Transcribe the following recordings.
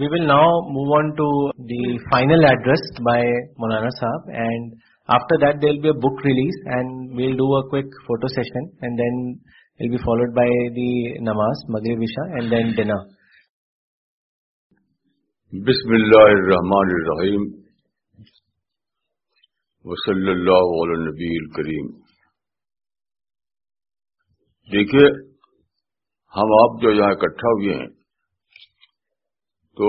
We will now move out to the final address by مولانا صاحب and after that do will be a book release and it will do a by session and then will be followed by the نماز الرحمن وشا and then علیہ نبی کریم دیکھیے ہم آپ جو یہاں اکٹھا ہوئے ہیں تو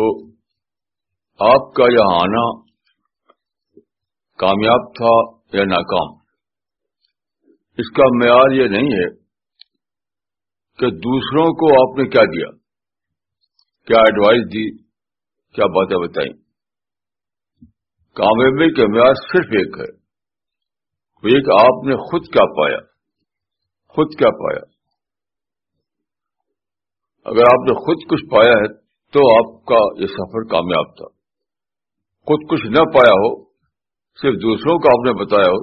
آپ کا یہاں آنا کامیاب تھا یا ناکام اس کا معیار یہ نہیں ہے کہ دوسروں کو آپ نے کیا دیا کیا ایڈوائس دی کیا باتیں بتائیں کامیابی کا معیار صرف ایک ہے وہ ایک آپ نے خود کیا پایا خود کیا پایا اگر آپ نے خود کچھ پایا ہے تو آپ کا یہ سفر کامیاب تھا خود کچھ نہ پایا ہو صرف دوسروں کو آپ نے بتایا ہو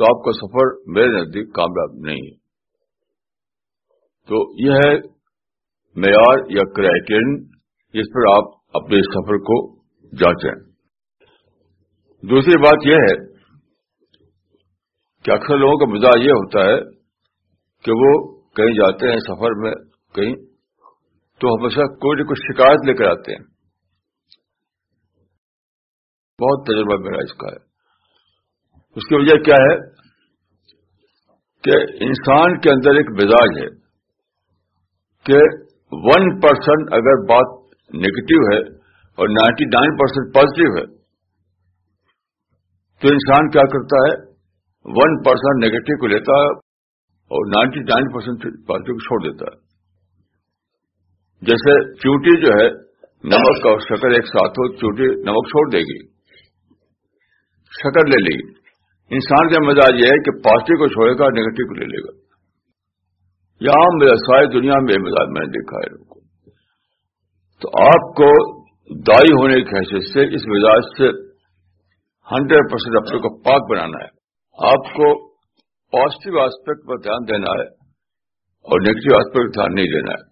تو آپ کا سفر میرے نزدیک کامیاب نہیں ہے تو یہ ہے معیار یا کرا جس پر آپ اپنے سفر کو جانچیں دوسری بات یہ ہے کہ اکثر لوگوں کا مزاج یہ ہوتا ہے کہ وہ کہیں جاتے ہیں سفر میں کہیں تو ہمیشہ کوئی نہ کوئی شکایت لے کر آتے ہیں بہت تجربہ میرا اس کا ہے اس کی وجہ کیا ہے کہ انسان کے اندر ایک مزاج ہے کہ ون پرسن اگر بات نگیٹو ہے اور نائنٹی نائن پرسینٹ پازیٹو ہے تو انسان کیا کرتا ہے ون پرسینٹ نیگیٹو کو لیتا ہے اور نائنٹی نائن پرسینٹ پازیٹو کو چھوڑ دیتا ہے جیسے چوٹی جو ہے نمک اور شکر ایک ساتھ ہو چوٹی نمک چھوڑ دے گی شکر لے لے گی انسان کا مزاج یہ ہے کہ پازیٹو کو چھوڑے گا نیگیٹو کو لے لے گا یہ عام ساری دنیا میں یہ مزاج میں نے دیکھا ہے تو آپ کو دائی ہونے کی حیثیت سے اس مزاج سے ہنڈریڈ پرسینٹ اپنے کو پاک بنانا ہے آپ کو پازیٹو آسپیکٹ پر دھیان دینا ہے اور نیگیٹو آسپیکٹ دھیان نہیں دینا ہے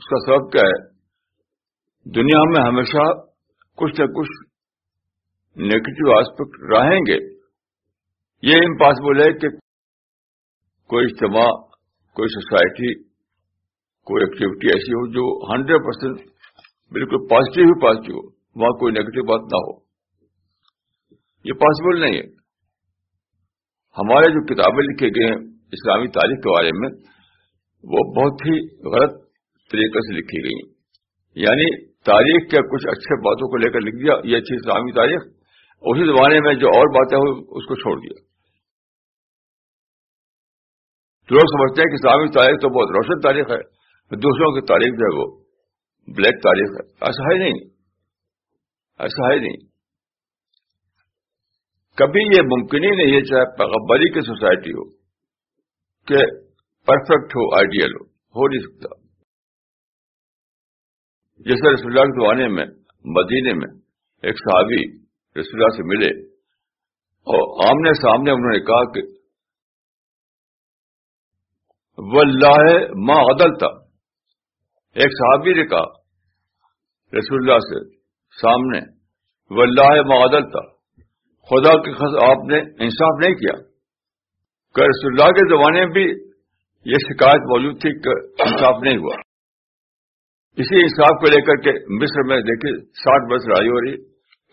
اس کا سبب کیا ہے دنیا میں ہمیشہ کچھ نہ کچھ نیگیٹو آسپیکٹ رہیں گے یہ امپاسبل ہے کہ کوئی اجتماع کوئی سوسائٹی کوئی ایکٹیویٹی ایسی ہو جو ہنڈریڈ پرسینٹ بالکل پازیٹو ہی پازیٹو ہو وہاں کوئی نیگیٹو بات نہ ہو یہ پاسبل نہیں ہے ہمارے جو کتابیں لکھے گئے ہیں اسلامی تاریخ کے بارے میں وہ بہت ہی غلط طریقے سے لکھی گئی یعنی تاریخ کے کچھ اچھے باتوں کو لے کر لکھ دیا یہ اچھی اسلامی تاریخ اسی زمانے میں جو اور باتیں ہوئی اس کو چھوڑ دیا تو لوگ سمجھتے ہیں کہ اسلامی تاریخ تو بہت روشن تاریخ ہے دوسروں کی تاریخ جو ہے وہ بلیک تاریخ ہے ایسا ہے نہیں ایسا ہے نہیں کبھی یہ ممکن ہی نہیں ہے چاہے پیغبری کی سوسائٹی ہو کہ پرفیکٹ ہو آئیڈیل ہو ہو نہیں سکتا جیسے رسول اللہ کے زمانے میں مدینے میں ایک صحابی رسول اللہ سے ملے اور آمنے سامنے انہوں نے کہا کہ ما عدل تھا ایک صحابی نے کہا رسول اللہ سے سامنے واللہ ما عدل تھا خدا نے انصاف نہیں کیا کہ رسول اللہ کے زمانے میں بھی یہ شکایت موجود تھی کہ انصاف نہیں ہوا اسی حساب کو لے کر کے مصر میں دیکھیے ساٹھ برس لڑائی ہو رہی ہے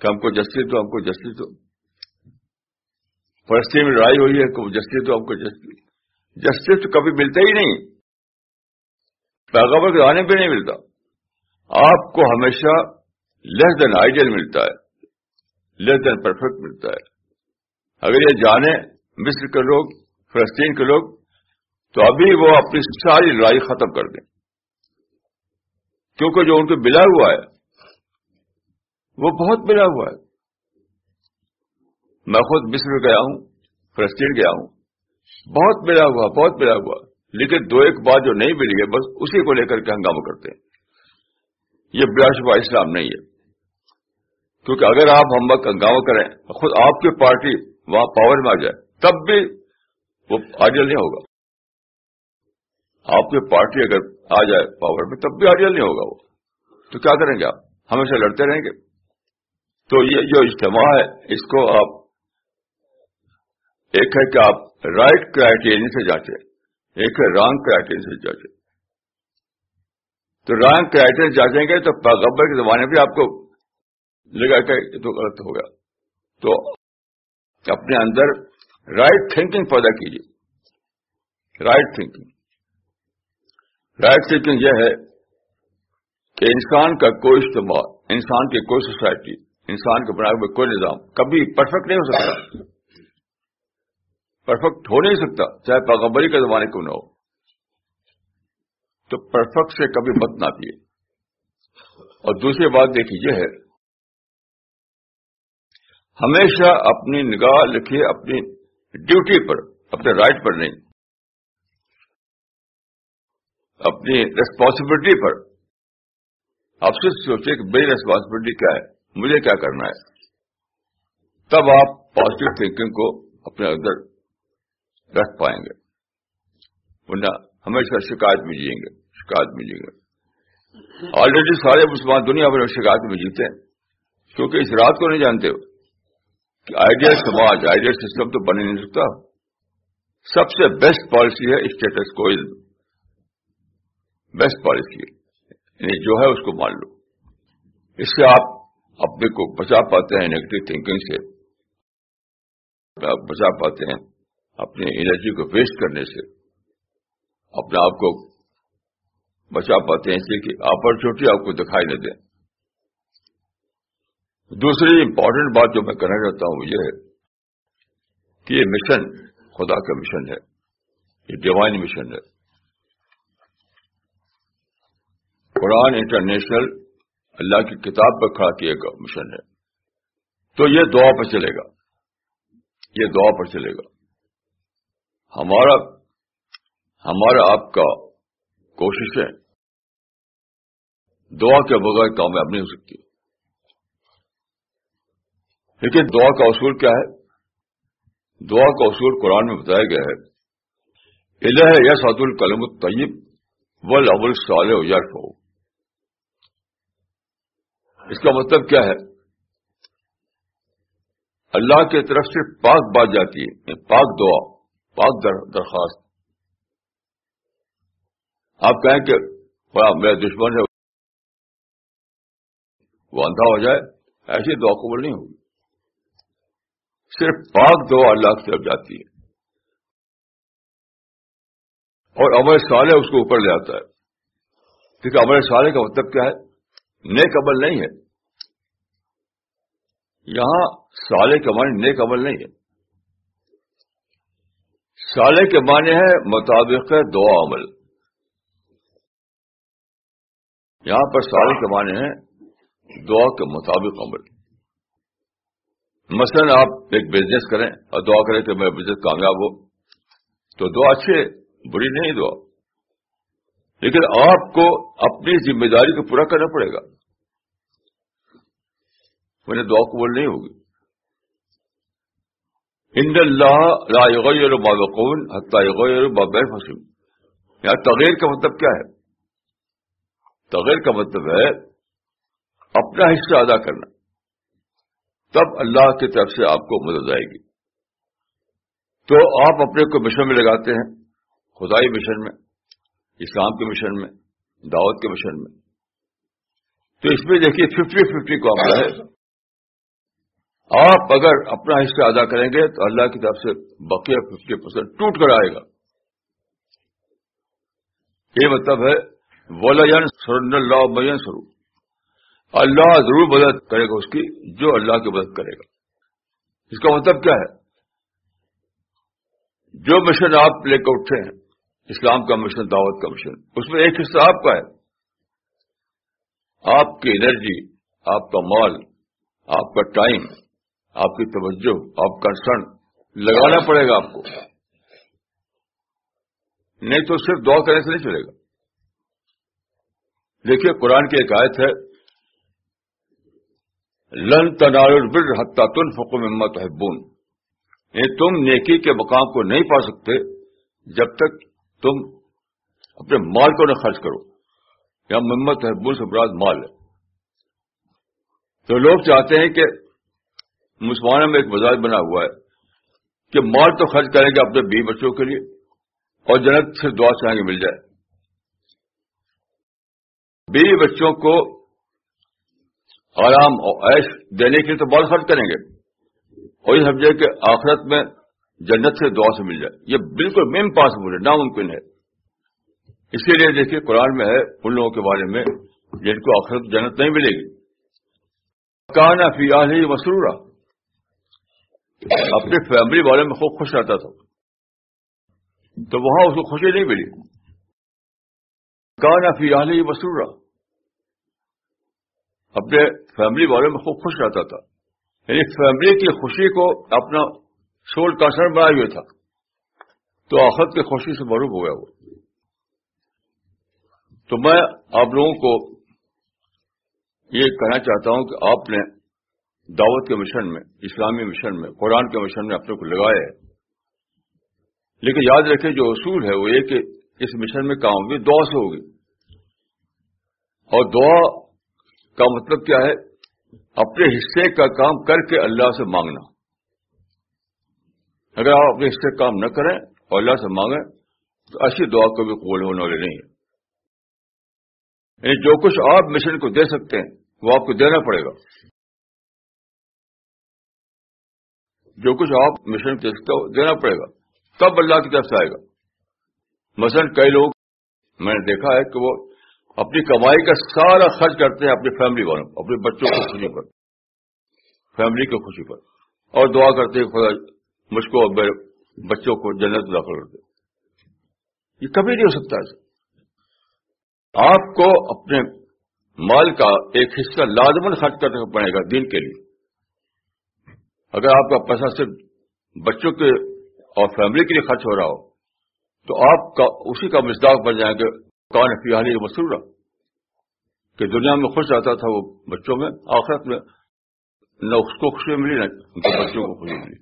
کہ ہم کو جسٹس دو ہم کو جسٹس فلسطین میں لڑائی ہوئی ہے کہ جس تو ہم کو جسٹس جسٹس تو کبھی ملتا ہی نہیں پیغبر کے آنے پہ نہیں ملتا آپ کو ہمیشہ لیس دین آئیڈیل ملتا ہے لیس دین پرفیکٹ ملتا ہے اگر یہ جانے مصر کے لوگ فلسطین کے لوگ تو ابھی وہ اپنی ساری لڑائی ختم کر دیں کیونکہ جو ان کو ملا ہوا ہے وہ بہت ملا ہوا ہے میں خود مصر گیا ہوں فلسطین گیا ہوں بہت ملا ہوا بہت ملا ہوا لیکن دو ایک بات جو نہیں ملی ہے بس اسی کو لے کر کے ہنگامہ کرتے ہیں یہ بلا شبہ اسلام نہیں ہے کیونکہ اگر آپ ہم وقت ہنگامہ کریں خود آپ کی پارٹی وہاں پاور میں آ جائے تب بھی وہ آجل نہیں ہوگا آپ کی پارٹی اگر آ جائے پاور میں تب بھی آئیڈیل نہیں ہوگا وہ تو کیا کریں گے آپ ہمیشہ لڑتے رہیں گے تو یہ جو اجتماع ہے اس کو آپ ایک ہے کہ آپ رائٹ کرائٹیرین سے جانچے ایک ہے رانگ کرائٹیرین سے جانچے تو رانگ کرائٹیرین جانچیں گے تو پیغبر کے زمانے میں آپ کو لگا کہ یہ تو غلط ہو گیا تو اپنے اندر رائٹ تھنکنگ پیدا کیجیے رائٹ تھنکنگ رائٹ یہ ہے کہ انسان کا کوئی اجتماع انسان کی کوئی سوسائٹی انسان کے بنا ہوئے کوئی نظام کبھی پرفیکٹ نہیں ہو سکتا پرفیکٹ ہو نہیں سکتا چاہے پاغمبری کے زمانے کو نہ ہو تو پرفیکٹ سے کبھی مت نہ پیے اور دوسری بات دیکھیے یہ ہے ہمیشہ اپنی نگاہ لکھیے اپنی ڈیوٹی پر اپنے رائٹ پر نہیں اپنی ریسپانسبلٹی پر آپ صرف سوچے کہ میری ریسپانسبلٹی کیا ہے مجھے کیا کرنا ہے تب آپ پازیٹو تھنکنگ کو اپنے اندر رکھ پائیں گے ورنہ ہمیشہ شکایت میں جیئیں گے شکایت میں جیئیں گے آلریڈی سارے مسلمان دنیا بھر میں شکایت میں جیتے ہیں کیونکہ اس رات کو نہیں جانتے ہو کہ آئیڈیا سماج آئیڈیا سسٹم تو بن ہی نہیں سکتا سب سے بیسٹ پالیسی ہے اسٹیٹس کوئل بیسٹ پالیسی ہے یعنی جو ہے اس کو مان لو اس سے آپ اپنے کو بچا پاتے ہیں نیگیٹو تھنکنگ سے آپ بچا پاتے ہیں اپنی انرجی کو ویسٹ کرنے سے اپنے آپ کو بچا پاتے ہیں اس لیے کہ اپرچونیٹی آپ کو دکھائی نہ دیں دوسری امپورٹنٹ بات جو میں کہنا چاہتا ہوں وہ یہ ہے کہ یہ مشن خدا کا مشن ہے یہ ڈیوائن مشن ہے قرآن انٹرنیشنل اللہ کی کتاب پر کھڑا کیا مشن ہے تو یہ دعا پر چلے گا یہ دعا پر چلے گا ہمارا ہمارا آپ کا کوشش ہے دعا کے بغیر کامیاب نہیں ہو سکتی لیکن دعا کا اصول کیا ہے دعا کا اصول قرآن میں بتایا گیا ہے الہ یس القلم و ول سال صالح یش ہو اس کا مطلب کیا ہے اللہ کی طرف سے پاک بات جاتی ہے پاک دعا پاک درخواست آپ کہیں کہ میرا دشمن ہے وہ اندھا ہو جائے ایسی دعا قبول نہیں ہوگی صرف پاک دعا اللہ کی طرف جاتی ہے اور امر سالے اس کو اوپر لے آتا ہے کیونکہ امر سالے کا مطلب کیا ہے نیک عمل نہیں ہے یہاں سالے کے معنی نیک عمل نہیں ہے سالے کے معنی ہے مطابق ہے دعا عمل یہاں پر سالے کے معنی ہے دعا کے مطابق عمل مثلا آپ ایک بزنس کریں اور دعا کریں کہ میں بزنس کامیاب ہو تو دعا اچھی بری نہیں دعا لیکن آپ کو اپنی ذمہ داری کو پورا کرنا پڑے گا نے دعا قبول نہیں ہوگی ہند اللہ باب قون حتیہ باب بابس یا تغیر کا مطلب کیا ہے تغیر کا مطلب ہے اپنا حصہ ادا کرنا تب اللہ کی طرف سے آپ کو مدد آئے گی تو آپ اپنے کو مشن میں لگاتے ہیں خدائی مشن میں اسلام کے مشن میں دعوت کے مشن میں تو اس میں دیکھیے ففٹی ففٹی کو ہاں۔ آپ اگر اپنا حصہ ادا کریں گے تو اللہ کی طرف سے بقیہ ففٹی پرسینٹ ٹوٹ کر آئے گا یہ مطلب ہے ولان سرن اللہ مین سرو اللہ ضرور مدد کرے گا اس کی جو اللہ کی مدد کرے گا اس کا مطلب کیا ہے جو مشن آپ لے کر اٹھے ہیں اسلام کا مشن دعوت کا مشن اس میں ایک حصہ آپ کا ہے آپ کی انرجی آپ کا مال آپ کا ٹائم آپ کی توجہ آپ کا سن لگانا پڑے گا آپ کو نہیں تو صرف دعا کرنے سے نہیں چلے گا دیکھیے قرآن کی ایک آیت ہے لن تنار تن ممتون یہ تم نیکی کے مقام کو نہیں پا سکتے جب تک تم اپنے مال کو نہ خرچ کرو یا محمد سے براد مال ہے تو لوگ چاہتے ہیں کہ مسلمانوں میں ایک مزاج بنا ہوا ہے کہ مال تو خرچ کریں گے اپنے بیوی بچوں کے لیے اور جنت سے دعا چاہیں گے مل جائے بیوی بچوں کو آرام اور ایش دینے کے لیے تو بال خرچ کریں گے اور یہ سمجھے کہ آخرت میں جنت سے دعا سے مل جائے یہ بالکل مم پاس ملے ناممکن ہے اس کے لیے دیکھیے قرآن میں ہے ان لوگوں کے بارے میں جن کو آخرت جنت نہیں ملے گی کہاں نہ ہی مسرورہ اپنے فیملی والے میں خوب خوش رہتا تھا تو وہاں اس کو خوشی نہیں ملی کہاں پھر یہاں مسرورہ اپنے فیملی والے میں خوب خوش رہتا تھا یعنی فیملی کی خوشی کو اپنا سول کاشن بنایا ہوئے تھا تو آخت کی خوشی سے مروب ہو گیا وہ تو میں آپ لوگوں کو یہ کہنا چاہتا ہوں کہ آپ نے دعوت کے مشن میں اسلامی مشن میں قرآن کے مشن میں اپنے کو لگایا ہے لیکن یاد رکھے جو اصول ہے وہ یہ کہ اس مشن میں کام ہوگی دعا سے ہوگی اور دعا کا مطلب کیا ہے اپنے حصے کا کام کر کے اللہ سے مانگنا اگر آپ اپنے حصے کا کام نہ کریں اور اللہ سے مانگیں تو ایسی دعا کو بھی قبول ہونے والے نہیں ہے یعنی جو کچھ آپ مشن کو دے سکتے ہیں وہ آپ کو دینا پڑے گا جو کچھ آپ مشن کے دینا پڑے گا تب اللہ کی طرف سے آئے گا مثلا کئی لوگ میں نے دیکھا ہے کہ وہ اپنی کمائی کا سارا خرچ کرتے ہیں اپنی فیملی والوں اپنے بچوں کی خوشی پر فیملی کی خوشی پر اور دعا کرتے ہیں خدا مجھ کو اور بچوں کو جنت داخل کرتے یہ کبھی نہیں ہو سکتا ہے آپ کو اپنے مال کا ایک حصہ لازمن خرچ کرنا پڑے گا دن کے لیے اگر آپ کا پیسہ صرف بچوں کے اور فیملی کے لیے خرچ ہو رہا ہو تو آپ کا اسی کا مزداق بن جائیں گے کون فی الحال یہ کہ دنیا میں خوش رہتا تھا وہ بچوں میں آخرت میں نہ اس کو خوشی ملی نہ بچوں کو خوشی ملی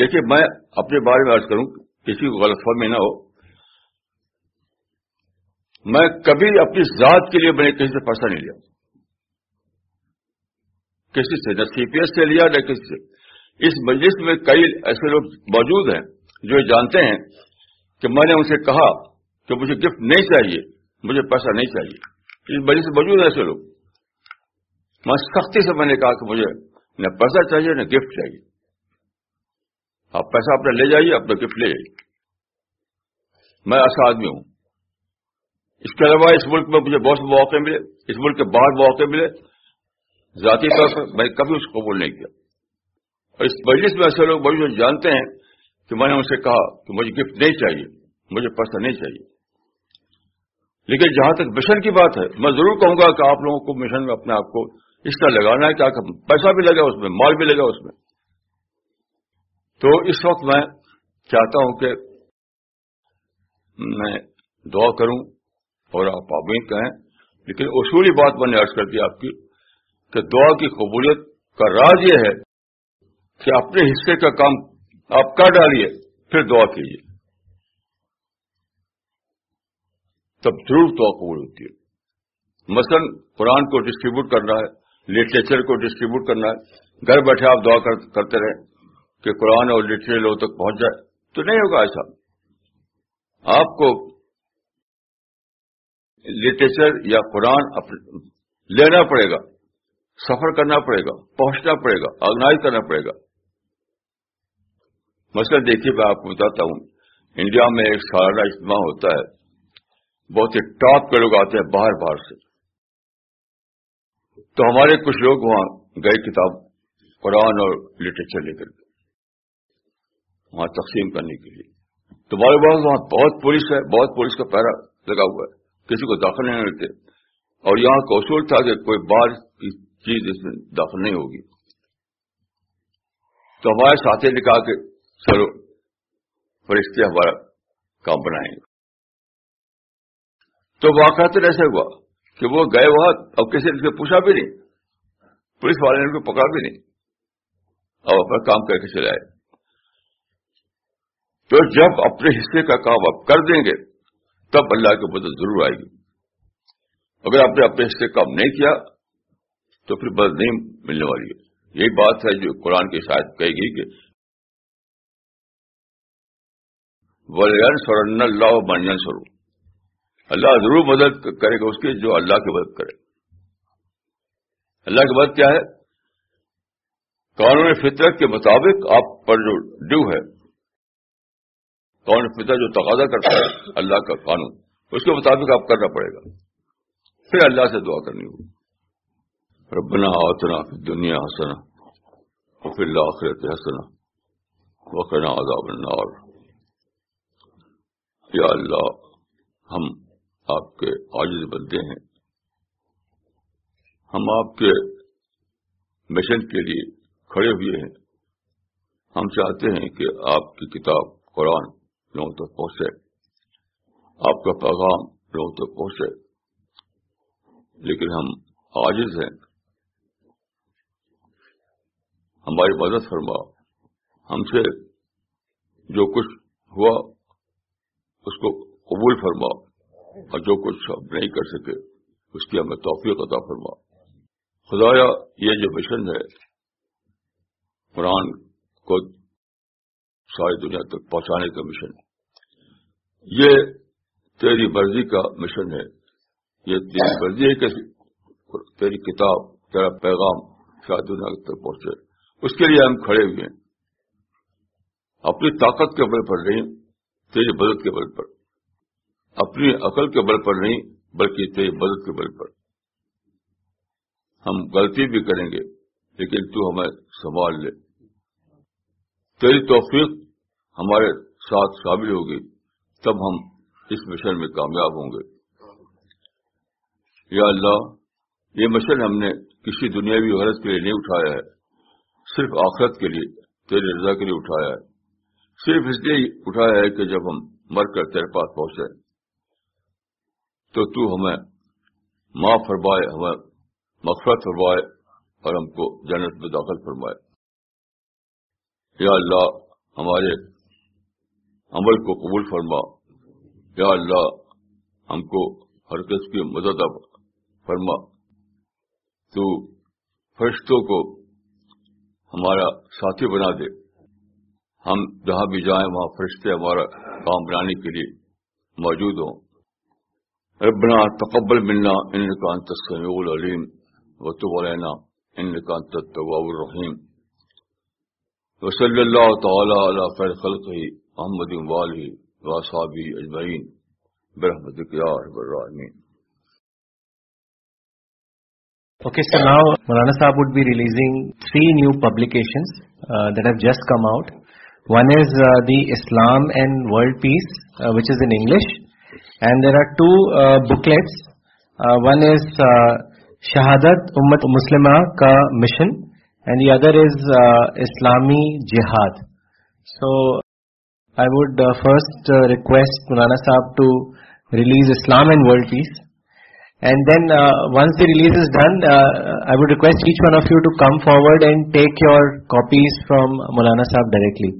دیکھیے میں اپنے بارے میں عرض کروں کسی کو غلط فہمی نہ ہو میں کبھی اپنی ذات کے لیے میں نے کہیں سے پیسہ نہیں لیا کسی سے نہ سی پی ایس سے لیا نہ کسی سے اس مجلس میں کئی ایسے لوگ موجود ہیں جو جانتے ہیں کہ میں نے ان سے کہا کہ مجھے گفٹ نہیں چاہیے مجھے پیسہ نہیں چاہیے اس مجلس سے موجود ہیں ایسے لوگ میں سختی سے میں نے کہا کہ مجھے نہ پیسہ چاہیے نہ گفٹ چاہیے آپ پیسہ اپنا لے جائیے اپنا گفٹ لے جائیے میں ایسا آدمی ہوں اس کے علاوہ اس ملک میں مجھے بہت سے موقع ملے اس ملک کے باہر مواقع ملے ذاتی طور پر میں کبھی اس کو قبول نہیں کیا اور اس مجلس میں ایسے لوگ بڑی جانتے ہیں کہ میں نے ان سے کہا کہ مجھے گفٹ نہیں چاہیے مجھے پیسہ نہیں چاہیے لیکن جہاں تک مشن کی بات ہے میں ضرور کہوں گا کہ آپ لوگوں کو مشن میں اپنے آپ کو اس کا لگانا ہے کہ پیسہ بھی لگا اس میں مال بھی لگا اس میں تو اس وقت میں چاہتا ہوں کہ میں دعا کروں اور آپ کہیں لیکن اصولی بات میں نے عرض کر دی آپ کی کہ دعا کی قبولیت کا راز یہ ہے کہ اپنے حصے کا کام آپ کر ڈالیے پھر دعا کیجیے تب ضرور دعا قبول ہوتی ہے مثلا قرآن کو ڈسٹریبیوٹ کرنا ہے لٹریچر کو ڈسٹریبیوٹ کرنا ہے گھر بیٹھے آپ دعا کرتے رہے کہ قرآن اور لٹریچر لوگوں تک پہنچ جائے تو نہیں ہوگا ایسا آپ کو لٹریچر یا قرآن لینا پڑے گا سفر کرنا پڑے گا پہنچنا پڑے گا آرگنائز کرنا پڑے گا مسئلہ دیکھیے میں آپ کو بتاتا ہوں انڈیا میں ایک سالانہ اجتماع ہوتا ہے بہت ہی ٹاپ کے لوگ آتے ہیں باہر باہر سے تو ہمارے کچھ لوگ وہاں گئے کتاب قرآن اور لٹریچر لے کر کے وہاں تقسیم کرنے کے لیے تمہارے پاس وہاں بہت پولیس ہے بہت پولیس کا پہرا لگا ہوا ہے کسی کو داخل نہیں دیتے اور یہاں کوشول تھا کہ کوئی بار چیز اس میں داخل نہیں ہوگی تو ہمارے ساتھی نے کہا کہ چلو فرشتے ہمارا کام بنائیں گے تو وہاں ایسا ہوا کہ وہ گئے وہاں اب کسی نے پوچھا بھی نہیں پولیس والے نے پکڑا بھی نہیں اب اپنا کام کر کے چلے آئے تو جب اپنے حصے کا کام آپ کر دیں گے تب اللہ کی مدد ضرور آئے گی اگر آپ نے اپنے حصے کام نہیں کیا تو پھر بد نہیں ملنے والی ہے یہی بات ہے جو قرآن کی شاید کہے گی کہ ولیان اللہ اللہ ضرور مدد کرے گا اس کی جو اللہ کی مدد کرے اللہ کی مدد کیا ہے قانون فطرت کے مطابق آپ پر جو ڈیو ہے قانون فطرت جو تقاضا کرتا ہے اللہ کا قانون اس کے مطابق آپ کرنا پڑے گا پھر اللہ سے دعا کرنی ہوگی ربنا آتنا دنیا حسنا حسنا وقنا عذاب النار ہم آپ کے عاجز بندے ہیں ہم آپ کے مشن کے لیے کھڑے ہوئے ہیں ہم چاہتے ہیں کہ آپ کی کتاب قرآن لوگوں تک پہنچے آپ کا پیغام لوگوں تک پہنچے لیکن ہم عاجز ہیں ہماری مدد فرما ہم سے جو کچھ ہوا اس کو قبول فرما اور جو کچھ ہم نہیں کر سکے اس کی ہمیں توفیق عطا فرما خدایا یہ جو مشن ہے قرآن کو ساری دنیا تک پہنچانے کا مشن یہ تیری مرضی کا مشن ہے یہ تیری مرضی ہے کہ تیری کتاب تیرا پیغام ساری دنیا تک پہنچے اس کے لیے ہم کھڑے ہوئے ہیں اپنی طاقت کے بل پر نہیں تیری مدد کے بل پر اپنی عقل کے بل پر نہیں بلکہ تیری مدد کے بل پر ہم غلطی بھی کریں گے لیکن تو ہمیں سنبھال لے تیری توفیق ہمارے ساتھ شامل ہوگی تب ہم اس مشن میں کامیاب ہوں گے یا اللہ یہ مشن ہم نے کسی دنیاوی غرض کے لیے نہیں اٹھایا ہے صرف آخرت کے لیے تیری رضا کے لیے اٹھایا ہے صرف اس لیے اٹھایا ہے کہ جب ہم مر کر تیرے پاس پہنچے تو تو ہمیں معاف فرمائے ہمیں مغفرت فرمائے اور ہم کو جنت میں داخل فرمائے یا اللہ ہمارے عمل کو قبول فرما یا اللہ ہم کو ہر کس کی مدد فرما تو فرشتوں کو ہمارا ساتھی بنا دے ہم جہاں بھی جائیں وہاں فرشتے ہمارا کام بنانے کے لیے موجود ہوں ربنا تقبل ملنا ان کا العلیم ان کا والیناغ الرحیم وصلی اللہ تعالی علی خیر خلق ہی محمد اموالی واسابی اجمعین برحمد کیا okay sir now Maulana Sahab would be releasing three new publication that have just come out one is the Islam and world peace which is English and there are two booklets one is Shahadat Ummat Muslima کا mission and the اگر is Islamic jihad so I would first request Maulana Sahab to release Islam and world peace And then uh, once the release is done, uh, I would request each one of you to come forward and take your copies from Maulana Sahab directly.